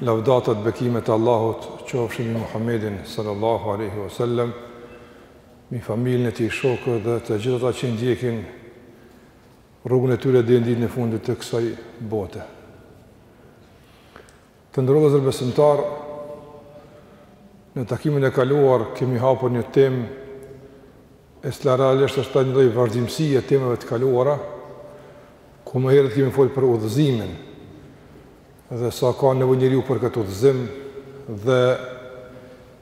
Lavdatat, bekimet e Allahut qofshin mbi Muhammedin sallallahu alaihi wasallam, mbi familjen e tij, shokët dhe të gjithë ata që ndjekin rrugën e tyre deri në ditën e fundit të kësaj bote. Të nderuar vëllezër besimtarë, në takimin e kaluar kemi hapur një temë e cila realisht është një lloj vazhdimësie e temeve të kaluara, ku më herët kemi folë për udhëzimin, Dhe sa ka nevojë njeriu për këtë udhëzim dhe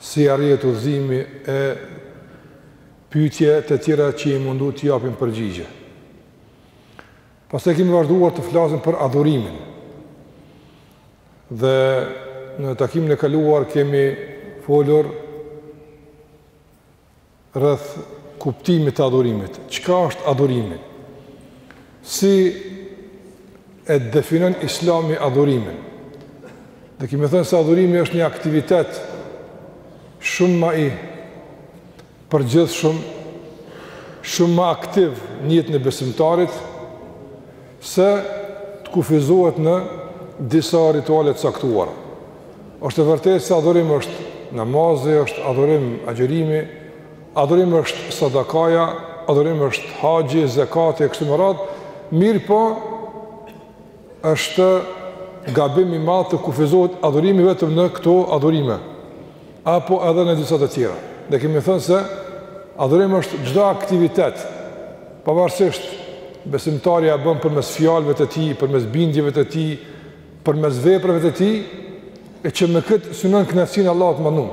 si arrihet udhëzimi e pyetje të tjera që jemi mundu të japim përgjigje. Pastaj kemi vazhduar të flasim për adhurimin. Dhe në takimin e kaluar kemi folur rreth kuptimit të adhurimit, çka është adhurimi, si e definon islami adhurimin, dhe kemi thënë se adhurimi është një aktivitet shumë ma i përgjithshëm, shumë ma aktiv në jetën e besimtarit, se të kufizohet në disa rituale të caktuara. Është e vërtetë se adhurim është namazi, është adhurim agjërimi, adhurim është sadakaja, adhurim është haxhi, zekati e kështu me radhë, mirëpo është gabim i madh të kufizohet adhurimi vetëm në këto adhurime. apo edhe në disa të tjera. Dhe kemi thënë se adhurim është çdo aktivitet, pavarësisht besimtari a e bën përmes fjalëve të tij, përmes bindjeve të tij, përmes veprave të tij, e që me këtë synon kënaqësinë e Allahut subhanehu.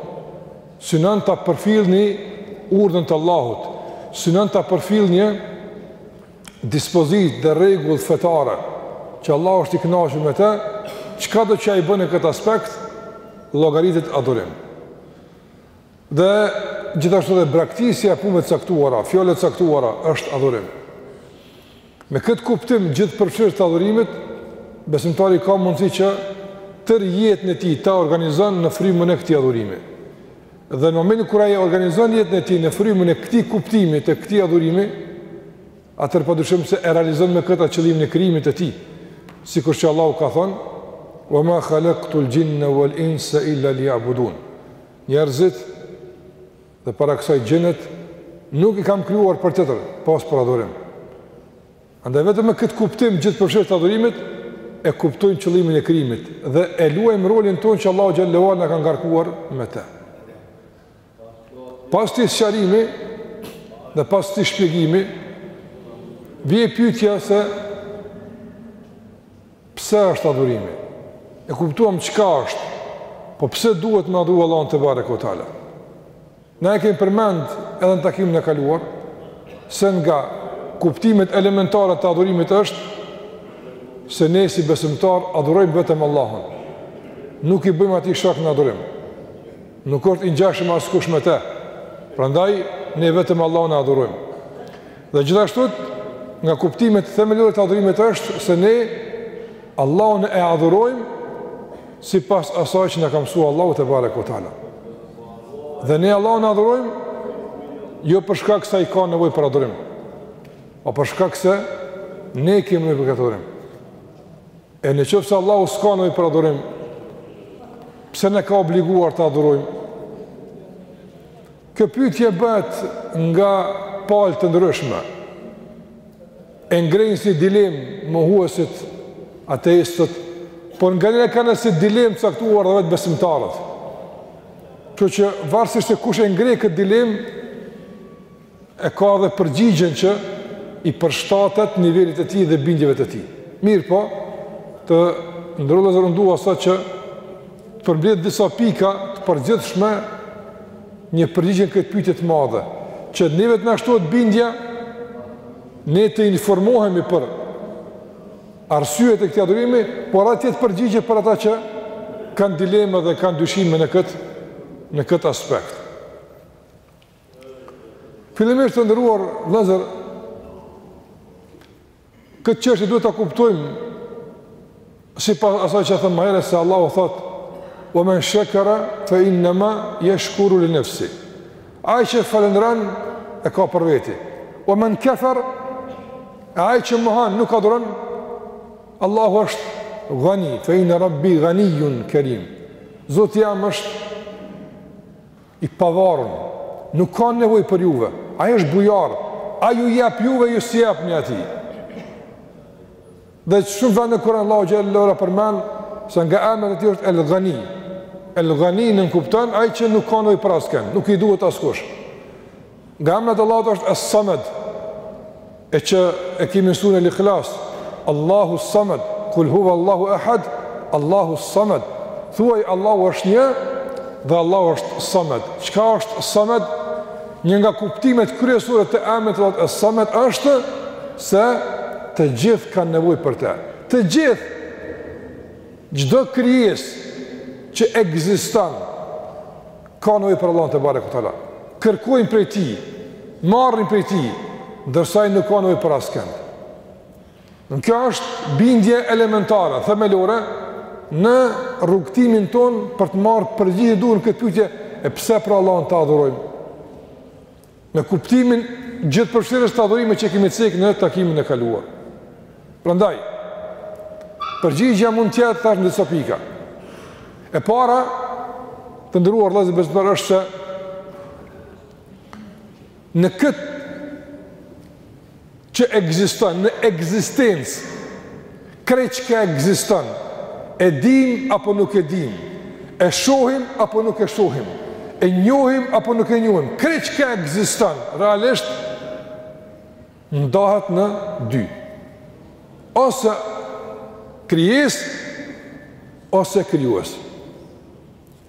Synon ta përfill një urdhër të Allahut, synon ta përfill një dispozitë dhe rregull fetare që Allahu është i kënaqur me të, çkado që ai bën në këtë aspekt, llogaritet adhurim. Dhe gjithashtu edhe braktisja e punëve të caktuara, fjalëve të caktuara është adhurim. Me këtë kuptim gjithëpërfshirës të adhurimit, besimtari ka mundësi që tërë jetën e tij ta organizon në frymën e këtij adhurimi. Dhe në momentin kur ai organizon jetën e tij në frymën e këtij kuptimi të këtij adhurimi, atëherë padyshim se e realizon me këtë qëllimin e krijimit të tij. Sikur që Allahu ka thënë: "Wa ma khalaqtul jinna wal insa illa liya'budun." Njerëzit dhe para kësaj xhinët nuk i kam krijuar për tjetër pos për adhurim. Andaj vetëm me këtë kuptim gjithëpërfshirës të adhurimit e kuptojmë qëllimin e krijimit dhe e luajmë rolin tonë që Allahu xhel-le ue ala na ka ngarkuar me të. Pas këtij sqarimi dhe pas këtij shpjegimi vjen pyetja se pse është adhurimi? E kuptuam çka është, po pse duhet me adhuru Allahun tebareke ue teala? Na e kemi përmend edhe në takimin e kaluar se nga kuptimet elementare të adhurimit është se ne si besimtarë adhurojmë vetëm Allahun. Nuk i bëjmë atij shok në adhurim. Nuk është i ngjashëm askush me të. Prandaj ne vetëm Allahun e adhurojmë. Dhe gjithashtu nga kuptimet themelore të adhurimit është se ne Allahun e adhurojmë sipas asaj që na ka mësuar Allahu tebareke ue teala. Dhe ne Allahun e adhurojmë, jo për shkak se ai ka nevojë për adhurim, po për shkak se ne kemë nevoj për këtë adhurim. E në qoftë se Allahu s'ka nevojë për adhurim, pse na ka obliguar ta adhurojmë? Kjo pyetje bëhet nga palë të ndryshme. E ngrejnë si dilemë mohuesit, ateistët, por nganjëherë e kanë si dilemë të caktuar dhe vetë besimtarët. Kështu që varësisht se kush e ngre këtë dilemë, e ka dhe përgjigjen që i përshtatet nivelit të tij dhe bindjeve të tij. Mirëpo, të nderuar vëllezër, unë dua sot që ta përmbledh në disa pika të përgjithshme një përgjigje në këtë pyetje të madhe, që neve të na shtohet bindja, Ne të informohemi për arsyet e këtij adhurimi, por edhe të jetë përgjigje për ata që kanë dilema dhe kanë dyshime në këtë në këtë aspekt. Fillimisht të nderuar vëllezër, këtë çështje duhet ta kuptojmë Sipas asaj që thamë më herët se Allahu thotë, "Wa man shakara fa innama yashkuru li nafsi." Ai që falënderon e ka për veti. "Wa man kafar" ai që mohon nuk adhuron Allahun, është Ghani, fa inna rabbi ghaniyun karim. Zoti jem është i pavarur. Nuk ka nevojë për juve. Ai është bujar. Ai ju jep juve, ju s'i jepni atij. Dhe në shumë vende në Kur'an Allahu xhel-le ue ala përmend se nga emrat e tij është El Ghani. El Ghani nënkupton ai që nuk ka nevojë për askën, nuk i duhet askush. Nga emrat e Allahut është Es Samad. E që e kemi në suren El Ikhlas, Allahu Samad, Kul huwa Allahu Ahad, Allahu Samad. Thuaj Allahu është një dhe Allahu është Samad. Çka është Samad? Një nga kuptimet kryesore të emrit të Allahut As-Samed është se të gjithë kanë nevojë për të. Të gjithë çdo krijesë që ekziston ka nevojë për Allahun te barekutaala. Kërkojnë prej tij, marrin prej tij, ndërsa ai nuk ka nevojë për askënd. Kjo është bindje elementare, themelore, në rrugëtimin tonë për të marrë përgjigjen e duhur në këtë pyetje, e pse pra Allahun ta adhurojmë? Në kuptimin gjithëpërfshirës të adhurimit që kemi cek në takimin e kaluar. Prandaj, përgjigja mund të jetë tash në disa pika. E para, të nderuar vëllezër besimtarë është se Në këtë që ekziston, në ekzistencë, krejt çka ekziston, e dim apo nuk e dim, e shohim apo nuk e shohim, e njohim apo nuk e njohim, krejt çka ekziston, realisht, ndahet në dy. Ose krijesë, ose krijues.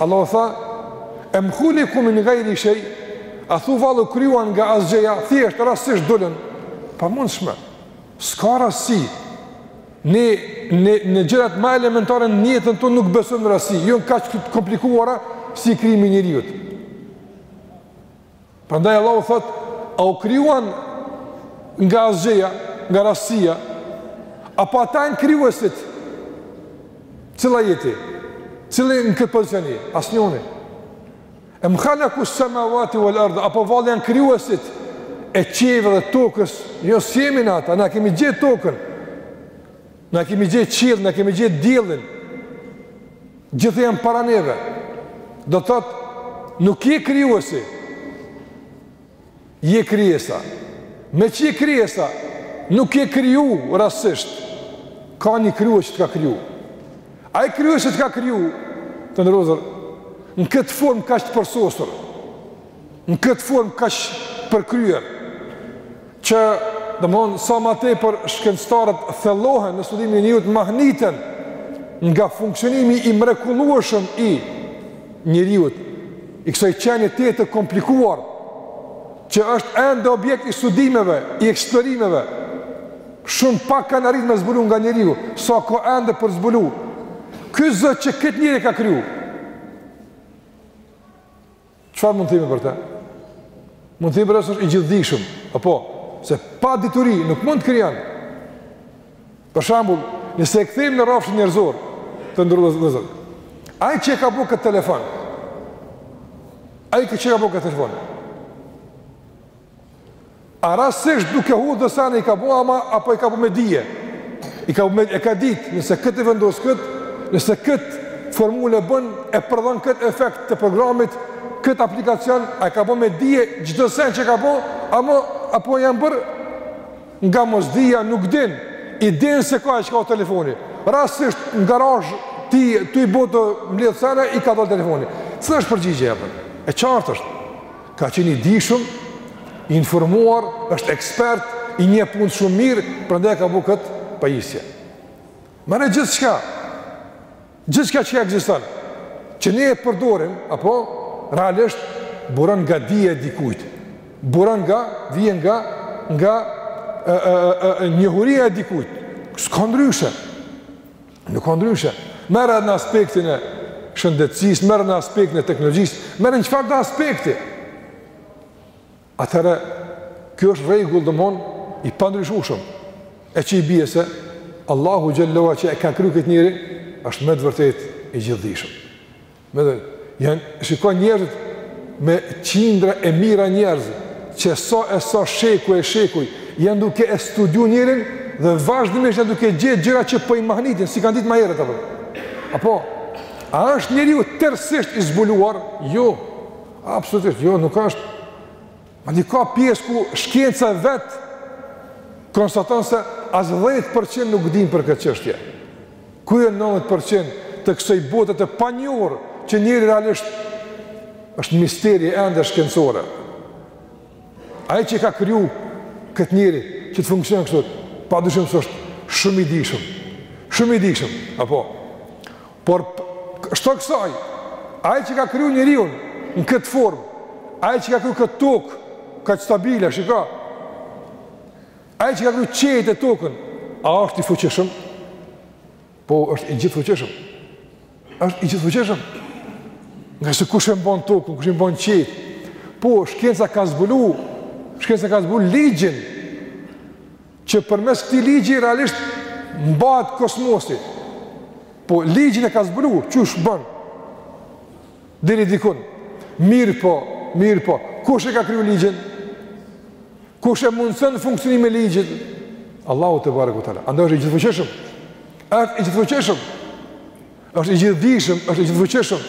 Allahu tha: "Em khuliqu min ghayri shay?" Athua vallë u krijuan nga asgjëja, thjesht rastësisht dolën? E pamundshme. S'ka rastësi. Ne në në gjërat ma elementare në jetën tonë nuk besojmë në rastësi, jo në kaq të komplikuara si krijimi i njeriut. Prandaj Allahu thotë, a u krijuan nga asgjëja, nga rastësia? Apo ata janë krijuesit? Cila jeti? Cili në këtë pozicion je? Asnjëri. Em khalaqu samawati wal ard, apo vallë janë krijuesit e qiejve dhe tokës? Jo s'jemi ne ata, na kemi gjetë tokën. Na kemi gjetë qiell, na kemi gjetë diellin. Gjitha janë para neve. Do të thotë, nuk je krijuesi. Je krijesa. Meqë je krijesa, nuk je kriju rastësisht. Ka një krijues që të ka kriju. Ai krijues që të ka kriju, të nderuar, në këtë formë kaq të përsosur, në këtë formë kaq përkryer që domethënë sa ma tepër shkencëtarët thellohen në studimin e njeriut mahniten nga funksionimi i mrekullueshëm i njeriut i kësaj qenie tejet të komplikuar që është ende objekt i studimeve i eksplorimeve shumë pak kanë arrit me zbulu nga njeriu sa ka ende për zbulu ky zot që këtë njeri e ka kriju Çfarë mund të themi për të? Mund të themi për të është i gjithdijshëm, apo? Pse? Pa dituri nuk mund të krijon. Për shembull, nëse e kthejmë në rrafshin njerëzor, të nderuar. Ai që e ka bo këtë telefon. Ai që e ka bo këtë telefon. A rastësisht duke hudh do sene e ka bo ama, apo e ka bo me dije? E ka bo me dije, e ka ditë, nëse këtë e vendos këtu, nëse këtë formulë e bën, e përdor këtë efekt të programit, këtë aplikacion, a e ka bo me dije, çdo sen që e ka bo, ama, apo janë bërë, nga mosdija, nuk din, nuk din se qysh u ka bo telefoni, rastësisht në garazh, ti, tu i bo të mbledh sene, i ka dal telefoni. Cila është përgjigje, e qartë është. Ka qenë i dijshëm, i informuar, është ekspert, i njeh punët shumë mirë, prandaj e ka bo këtë pajisje. Merre gjithçka, gjithçka që ekziston, që ne e përdorim, apo, realisht, buron nga dija e dikujt, buron nga, vjen nga, nga e, e, e, e, njohuria e dikujt, s'ka ndryshe, Nuk ka ndryshe. Merre në aspektin e shëndetësisë, merre në aspektin e teknologjisë, merre në çfarëdo aspekti. Atëherë, kjo është rregull domethënë i pandryshueshëm. E që i bje se, Allahu xhele ue ala që e ka kriju këtë njeri, është me të vërtetë i gjithdijshëm. Me dhe, janë, shiko njerëzit, me qindra e mijëra njerëz, që sa e sa shekuj e shekuj, janë duke e studiu njeriun, dhe vazhdimisht janë duke gjetë gjëra që po i mahnitin, s'i kanë ditë ma herët, apo? Apo, a është njeriu tërësisht i zbuluar? Jo, absolutisht, jo, nuk është. Madje ka pjesë ku shkenca vet konstaton se as 10% nuk dimë për këtë çështje. Ku janë 90% të kësaj bote të panjohur që njeriu realisht është misterie ende shkencore. Ai që e ka kriju këtë njeri që të funksionon kështu, padyshim se është shumë i dijshëm. Shumë i dijshëm, apo Por, shto kësaj, Ai që ka kriju njeriun në këtë formë, Ai që ka kriju këtë tokë, këtë stabile, shiko, Ai që ka kriju qiejt e tokën, a është i fuqishëm? Po, është i gjithëfuqishëm. Është i gjithëfuqishëm. Ngase kush e mban tokën, kush i mban qiejt? Po, shkenca ka zbulu, shkenca ka zbulu ligjin, Që përmes këtij ligji realisht mbahet kosmosi. Po ligjin e ka zbulu, qysh bën. Deri dikun. Mirëpo, mirëpo. Kush e ka kriju ligjin? Kush e mundëson funksionimin e ligjit? Allahu tebareke ue teala. Andaj është i gjithëfuqishëm. Është i gjithëfuqishëm. Është i gjithëdijshëm, është i gjithëfuqishëm.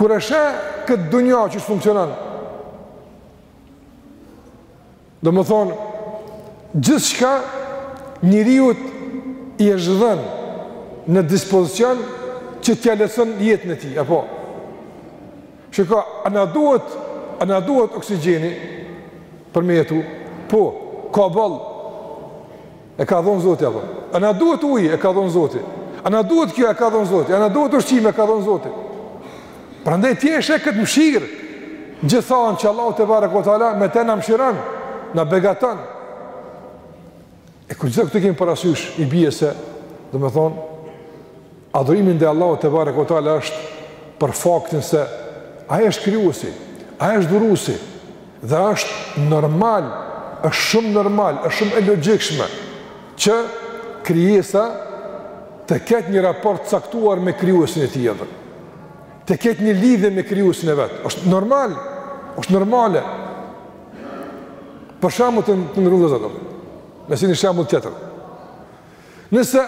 Kur e sheh këtë dunja qysh funksionon, Domethënë, gjithçka njeriut i është dhënë në dispozicion që t'ia lehtson jetën e tij, apo. Çka, a na duhet, a na duhet oksigjeni për me jetu? Po, ka boll. E ka dhënë Zoti apo? A na duhet ujë? E ka dhënë Zoti. A na duhet kjo? E ka dhënë Zoti. A na duhet ushqim? E ka dhënë Zoti. Prandaj ti e sheh këtë mëshirë. Gjith'anë që Allahu tebareke ue teala me të na mëshiron, na begaton. E kur këto i kemi parasysh, i bie se, domethënë, Adhurimi ndaj Allahut tebareke ue teala është për faktin se ai është krijuesi, ai është dhuruesi dhe është normal, është shumë normal, është shumë e logjikshme që krijesa të ketë një raport caktuar me krijuesin e tij edhe. Të ketë një lidhje me krijuesin e vet. Është normal, është normale. Për shembull të nderuar, me sjell një shembull tjetër. Nëse,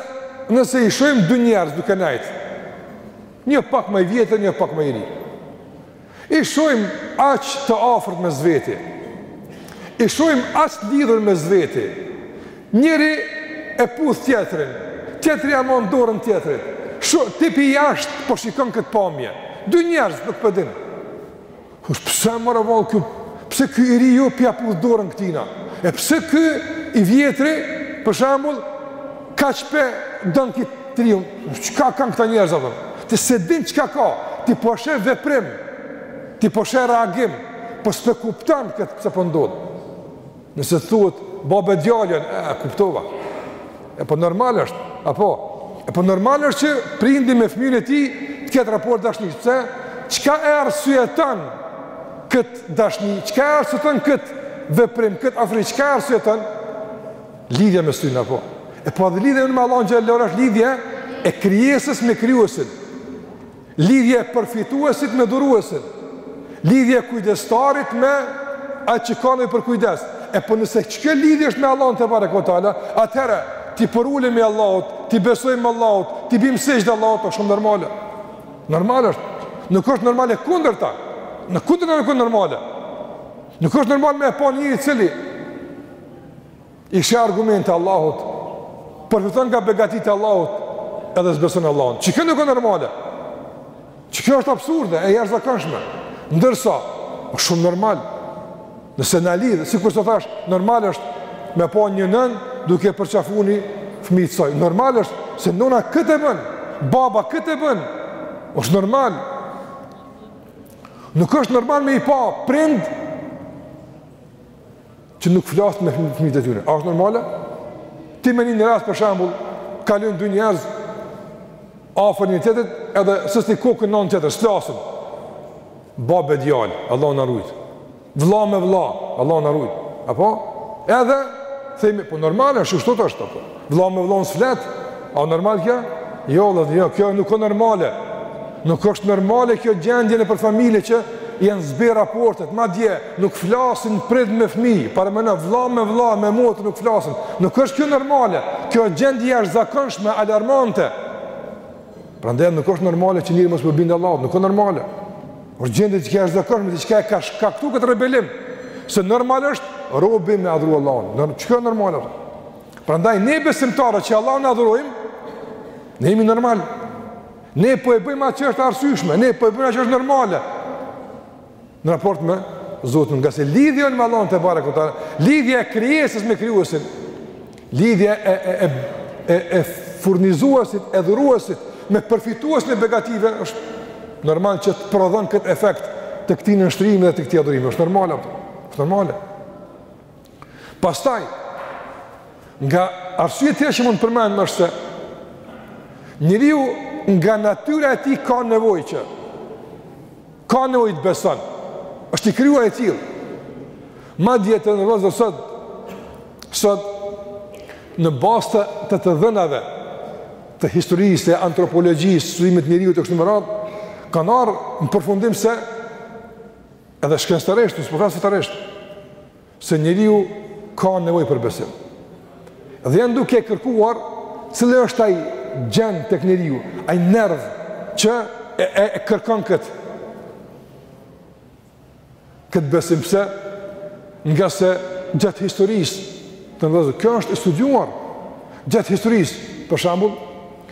nëse i shohim dy njerëz duke nejt, një pak më i vjetër, një pak më i ri, i shohim aq të afërt mes veti, i shohim aq të lidhur mes veti, njëri e puth tjetrin, tjetri ia mban dorën tjetrit, tash ti prej jashtë po shikon këtë pamje, dy njerëz nuk po e din, po Kush pse more vallë, pse ky i riu po ia puth dorën këtina, e pse ky i vjetri, për shembull, kaq po e don këtë të riun, çka kanë këta njerëza, apo? ti s'e din çka ka, ti po sheh veprim, ti po sheh reagim, po s'po e kupton pse po ndodh. Nëse thuhet babë e djalë janë, e, e kuptova. E po normal është, apo? E po normal është që prindi me fëmijën e tij të ketë raport dashnie. Pse? Çka e arsyeton kët dashni? Çka e arsyeton kët veprim, kët afri? Çka e arsyeton? Lidhja mes tyne apo? E po edhe lidhja me Allahun xhel-le xhelaluhu është lidhje e krijesës me krijuesin. Lidhje e përfituesit me dhuruesin, lidhje e kujdestarit me atë që ka nevojë për kujdes. E po nëse qekjo lidhje është me Allahun tebareke ue teala, atëherë t'i përulemi Allahut, t'i besojmë Allahut, t'i bimë sexhde Allahut, është shumë normale. Normale është. Nuk është normale kundërta. E kundërta nuk është normale. Nuk është normal me e pa një i cili I sheh argumente Allahut, përfiton nga begatitë e Allahut edhe s'beson Allahun. Që kjo nuk është normale. Që kjo është absurde e jashtëzakonshme. Ndërsa është shumë normal. Nëse na lidh, sikur të thash, normal është me pa një nën duke përqafu fëmijët e saj. Normal është se nëna këtë e bën, baba këtë e bën. Është normal. Nuk është normal me i pa prind që nuk flasin me fëmijët e tyre. A është normale? Ti me një rast për shembull, kalojnë dy njerëz afër njëri-tjetrit, edhe e sjell kokën në anë tjetër, s'flasin. Babë e djalë, Allahu na ruaj. Vëlla me vëlla, Allahu na ruaj. Apo edhe themi, po normale është, ashtu është apo. Vëlla me vëllan s'flet. A normal kjo? Jo, vëlla, jo, kjo nuk është normale. Nuk është normale kjo gjendje nëpër familje që janë zbe raportet, madje nuk flasin prind me fmi, parë me në vla me vla me motër nuk flasin, nuk është kjo normale, kjo gjendje e jashtëzakonshme, alarmante, prandaj nuk është normale që njeriu mos me iu bindë Allahut, nuk është normale, është gjendje e jashtëzakonshme, diçka e ka shkaktu këtë rebelim, se normal është robi me adhru Allahun, që kjo është normale, Prandaj ne besimtarët që Allahun e adhurojmë, ne jemi normal. Ne po e bëjmë atë që është arsyeshme, ne po e bëjmë atë që është normale. Në raport me Zotin, ngase lidhja me Allahun tebareke, lidhja e krijesës me krijuesin, lidhja e e e e furnizuesit, e dhuruesit me përfituesin e begative është normal që të prodhon këtë efekt të këtij nënshtrimi dhe të këtij adhurimi. Është normale. Është normale. Pastaj, nga arsye tjera që mund të përmendim është se njeriu nga natyra e tij ka nevojë që ka nevojë të beson. Është i krijuar i tillë. Madje të nderuar sot sot në bazë të të, të dhënave të historisë, të antropologjisë, studimit njeriut e kështu me radhë, kanë ardhur në përfundim se Edhe shkencëtarisht, unë s'po flas fetarisht, se njeriu ka nevojë për besim. Dhe janë duke kërkuar cili është ai gjen tek njeriu, ai nerv që e, e, e kërkon kët. Kët besim pse ngase gjatë historisë, të nderuar, kjo është e studiuar gjatë historisë, për shembull,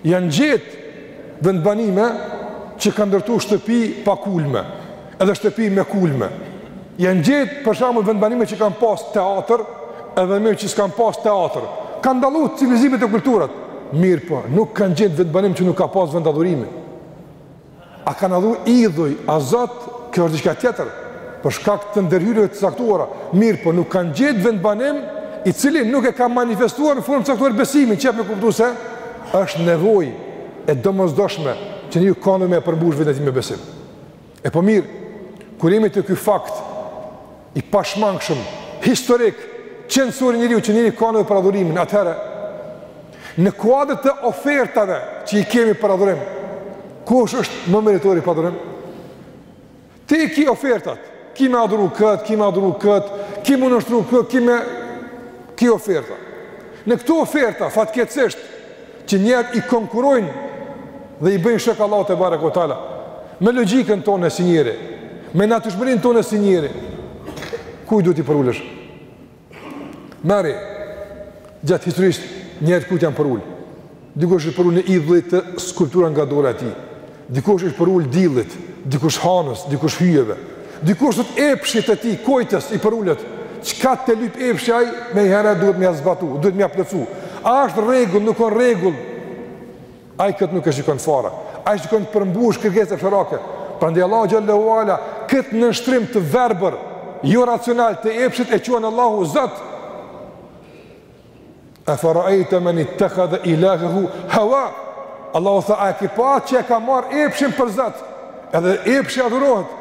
Janë gjetë vendbanime që kanë ndërtuar shtëpi pa kulme, edhe shtëpi me kulme. Janë gjetë për shembull vendbanime që kanë pas teatër, edhe më që s'kanë pas teatër. Kanë dalluar civilizimet e kulturat. Mirëpo, nuk kanë gjetë vendbanim që nuk ka pas vend adhurimi. A kanë adhuru idhuj, a Zot, kjo është diçka tjetër, për shkak të ndërhyrjeve të caktuara, mirëpo nuk kanë gjetë vendbanim i cili nuk e ka manifestuar në formë të caktuar besimin, që jep me kuptu se është nevojë e domosdoshme që njeriu ka nevojë me e përmbushë veten e tij me besim. E po mirë, kur jemi te ky fakt, i pashmangshëm, historik, qenësor i njeriu që njeriu ka nevojë për adhurim, atëherë në kuadër të ofertave që i kemi për adhurim, kush është më meritori për adhurim? Ti i ki ofertat, ki me adhuru këtë, ki me adhuru këtë, ki m'u nënshtru këtij, ki me ki oferta. Në këto oferta, fatkeqësisht, që njerëzit i konkurrojnë dhe i bëjnë shok Allahut tebareke ve teala, me logjikën tonë si njeri, me natyrshmërinë tonë si njeri, kujt duhet t'i përulesh? Merre, gjatë historisë, njerëzit kujt i janë përul? Dikush i është përul një idhulli të skulptura nga dora e tij. Dikush i është përul diellit, dikush hanës, dikush yjeve. Dikush është epshit e tij, gjithçka i përulet. Çka t'i lyp epshi ai, menjëherë duhet me ia zbatu, duhet me ia plotësu. A është rregull, nuk është rregull. Ai kët nuk e shikon fare. Ai shikon të përmbush kërkesa epsharake. Prandaj Allahu xhel-le ve ala këtë nënshtrim të verbër, jo racional të epshit e quan Allahu Zot. Efe raejte menittehadhe ilahehu hevahu Allahu tha, a e ki pa atë që e ka marrë epshin për zot Edhe epshi adhurohet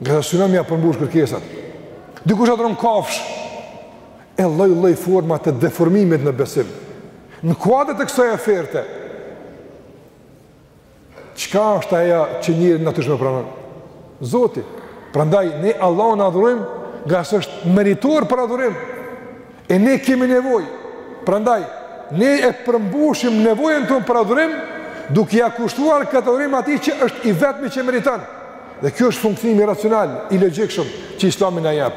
Ngase synon me ia përmbush kërkesat Dikush adhuron kafshë E lloj-lloj forma të deformimit në besim Në kuadër të kësaj oferte Çka është ajo që njeriu natyrshëm e pranon? Zoti. Prandaj ne Allahun e adhurojmë ngase është meritor për adhurim. E ne kemi nevojë. Prandaj ne e përmbushim nevojën tonë për adhurim duke ia kushtuar këtë adhurim atij që është i vetmi që e meriton. Dhe ky është funksionimi racional, i logjikshëm që Islami na jep.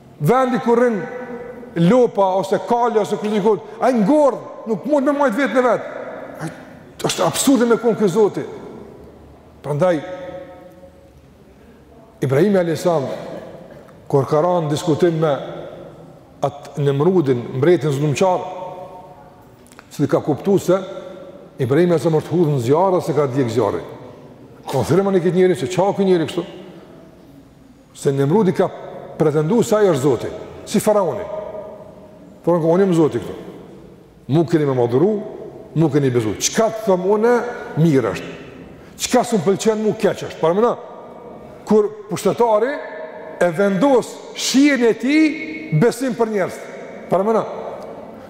Vendi ku rrin lopa ose kali ose ku di ku, ai ngordh, nuk mund me mbajt veten e vet. Është absurde me kon ky Zoti. Prandaj Ibrahimi alejhi selam kur ka ra në diskutim me atë Nemrudin, mbretin zullumqar, si e ka kuptu se Ibrahimi alejhi selam është hudh në zjarr e s'e ka djeg zjarri. Ka thënë thirrmani këtë njeri se çka ky njeri kështu. Se Nemrudi ka pretendu se ai është zoti, si faraoni. Po unë jam zoti këtu. Mu keni me madhuru, mu keni besu. Çka të thom une, mirë është. Çka s'më pëlqen mu, keq është. Parameno, kur pushtetari e vendos shijen e tij besim për njerëz. Parameno,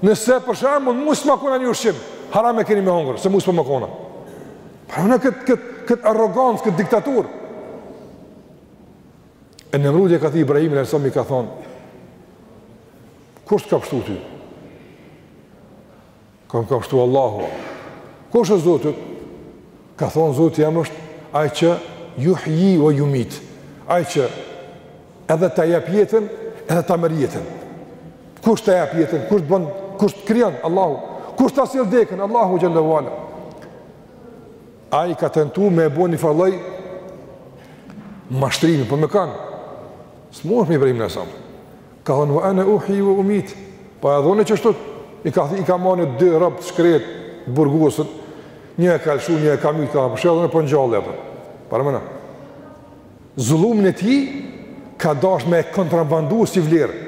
nëse për shembull mu s'ma ka ona një ushqim, haram e keni me hongër, se mu s'ma ka ona. Parameno këtë kët, kët arrogancë, këtë diktaturë. E Nemrudi e ka thirr Ibrahimin, i ka thonë, kush të ka pshtu ty? Ka më ka pshtu Allahu. Kush është Zoti yt? Ka thonë Zoti jem është ai që juhji ve jumit, ai që edhe ta jep jetën, edhe ta merr jetën. Kush ta jep jetën, kush të bon, kush të krijon, Allahu. Kush ta sjell dekën, Allahu xhel-le ue ala. Ai ka tentu me e bo një farë lloj mashtrimi, po me kanë. S'munesh me Ibrahimin alejhi selam. Ka thonë, ve ana uhji ve umit, po edhe unë qështu, i ka, i ka marrë një dy robë të shkretë, të burgosun, një e ka lëshu, një e ka mytë, ka përshë edhe unë po ngjalli, e për. Parameno. Zullumin e tij, ka dasht me e kontrabandu si vlerë.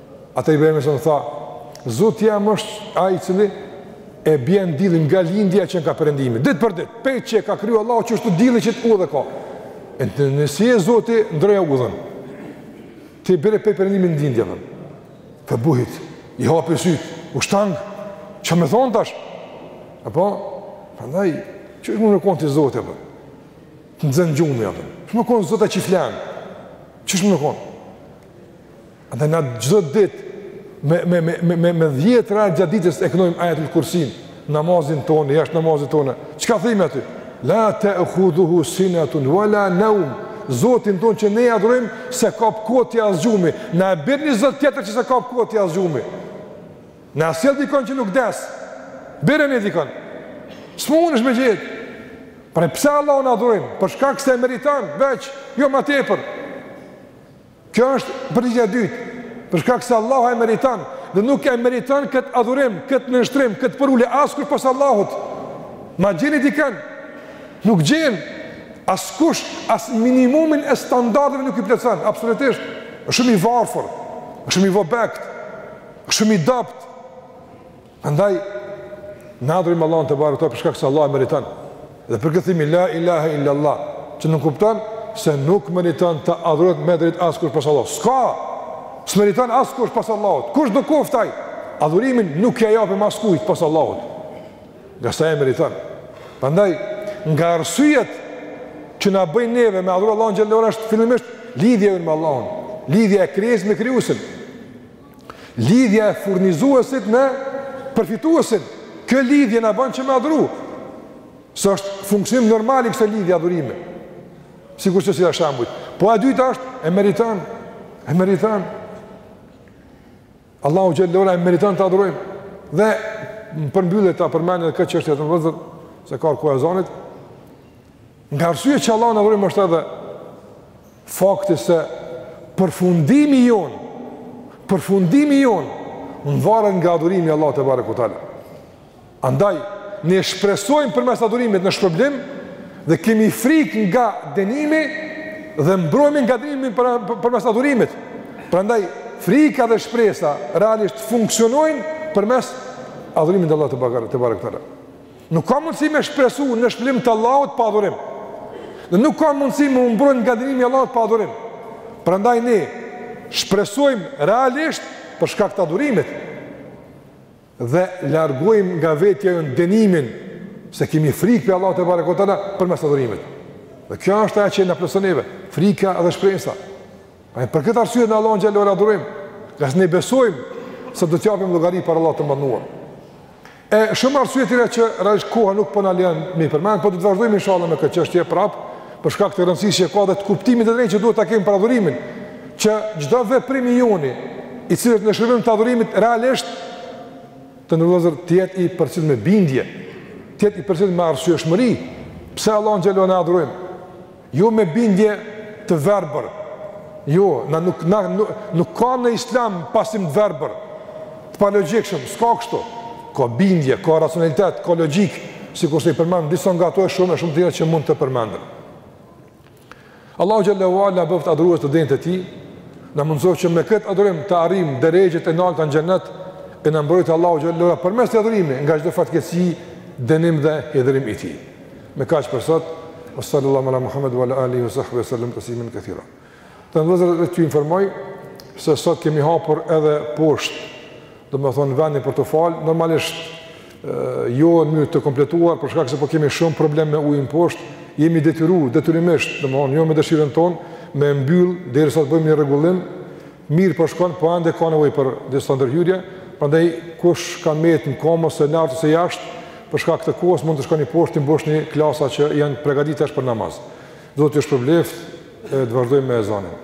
Ate Ibrahim e sëmë tha, Zotë jam është ajë cili e bjen dilin nga lindja që në ka përendimi. Ditë për ditë, pejtë që e ka kryu Allah, që është të dilin që të u dhe ka. E në nësi e Zotë i ndrëja u dhën. Ti bire pejtë përendimi në lindja dhe. Të buhit, i hapi sytë, u shtangë, që me thonë tash. E po, përndaj, që është më në konë të Zotë e për? Të nëzën gjumë, ja për. Që më konë Zotë e që flenë? Që është më në konë? Dhe na çdo ditë me me me me me me dhjetëra gjatë ditës e kënojmë ajetul kursin, namazin tonë, jashtë namazit tonë. Çka themi aty? La ta'khudhuhu sinatun wala nawm. Zotin tonë që ne adhurojmë s'e kap kotja as gjumi. Na bjerni një zot tjetër që s'e kap kotja as gjumi. Na sjell dikon që nuk des. Bjereni dikon. S'munesh me gjetë. Pra pse Allahun e adhurojmë? Për shkak se e meriton, veç, jo ma tepër. Kjo është përgjigja e dytë, për shkak se Allahu e meriton dhe nuk e meriton kët adhurim, kët nënshtrim, kët përulje askush pos Allahut. Ma gjeni dikën? Nuk gjen. Askush as minimumin e standardeve nuk i plotëson, absolutisht. Është shumë i varfër, është shumë i vobekt, është shumë i dobt. Prandaj, ne adhurojmë Allahun tebareke ue teala për shkak se Allahu e meriton. Dhe për këtë themi, la ilaha illa Allah, që nënkupton se nuk meriton të adhurohet me të drejtë askush pos Allahut. S'ka! S'e meriton askush pos Allahut. Kushdo qoftë ai. Adhurimin nuk ja japim askujt pos Allahut. Ngase s'e meriton. Prandaj, nga arsyet që na bëjnë neve me adhuru Allahun xhele ue ala është fillimisht lidhja me Allahun, lidhja e krijesës me krijuesin. Lidhja e furnizuesit me përfituesin. Kjo lidhje na ban që me adhuru. Se është funksionim normal i kësaj lidhje adhurimi. Sikurse i dhashë shambujt. Po e dyta është, e meriton. E meriton. Allahu xhele ue ala e meriton ta adhurojmë. Dhe në përmbyllje ta përmendi edhe këtë çështje vëllezër, se ka ardh koha e ezanit. Nga arsyet që Allahun e adhurojmë është edhe Fakti se përfundimi jonë, përfundimi jonë, varet nga adhurimi i Allahut tebareke ue teala. Andaj, ne shpresojmë përmes adhurimit në shpërblim, dhe kemi frikë nga dënimi, dhe mbrohemi nga dënimi për, për, përmes adhurimit. Prandaj, frika dhe shpresa realisht funksionojnë përmes adhurimit të Allahut tebareke ue teala. Nuk ka mundësi me shpresu në shpërblim të Allahut pa adhurim. Dhe nuk ka mundësi me u mbrojt nga dënimi i Allahut pa adhurim. Prandaj ne shpresojmë realisht për shkak të adhurimit. Dhe largojmë nga vetja jonë dënimin se kemi frikë prej Allahut tebareke ue teala përmes adhurimit. Dhe kjo është ajo që na plotëson neve, frika dhe shpresa. Pra për këtë arsye ne Allahun xhele ue ala e adhurojmë, ngase ne besojmë se do t'japim llogari para Allahut të madhëruar. E shumë arsye tjera që realisht koha nuk po na lejon me i përmend, po do të vazhdojmë inshallah me këtë çështje prap, për shkak të rëndësisë që ka dhe të kuptimit të drejtë që duhet ta kemi për adhurimin, që çdo veprim i joni, i cili është në shërbim të adhurimit realisht të nderuar vëllezër të jetë i përcjellë me bindje, të jetë i përcjellë me arsyeshmëri. Pse Allahun xhele ue ala e adhurojmë? Jo me bindje të verbër. Jo, na nuk na nuk ka në Islam pasim të verbër. Të palogjikshëm, s'ka kështu. Ka bindje, ka racionalitet, ka logjikë, sikurse i përmendëm disa nga ato e shumë e shumë të tjera që mund të përmenden. Allahu xhele ue ala bëftë adhurues të denjtë të tij, na mundësoftë që me këtë adhurim të arrijmë derexhet e larta në xhennet e na mbrojttë Allahu xhele ue ala përmes këtij adhurimi nga çdo fatkeqësi, dënim dhe hidhërim i tij. Me kaq për sot, sallallahu ala Muhammed wa ala alihi wa sahbihi wa sallam taslimin katira. Të nderuar t'ju informoj se sot kemi hapur edhe poshtë, domethënë vendin për t'u fal, normalisht jo në mënyrë të kompletuar për shkak se po kemi shumë probleme me ujin poshtë, jemi detyru detyrimisht, domethënë jo me dëshirën tonë, me mbyll derisa të bëjmë një rregullim, mirë po shkon, po ende ka nevojë për disa ndërhyrje, prandaj kush ka met në komë ose nalt ose jashtë Për shkak të kohës mund të shkoni poshtë t'i mbushni klasat që janë përgatitur tash për namaz. Zoti ju shpërbleftë e të vazhdojmë me ezanin.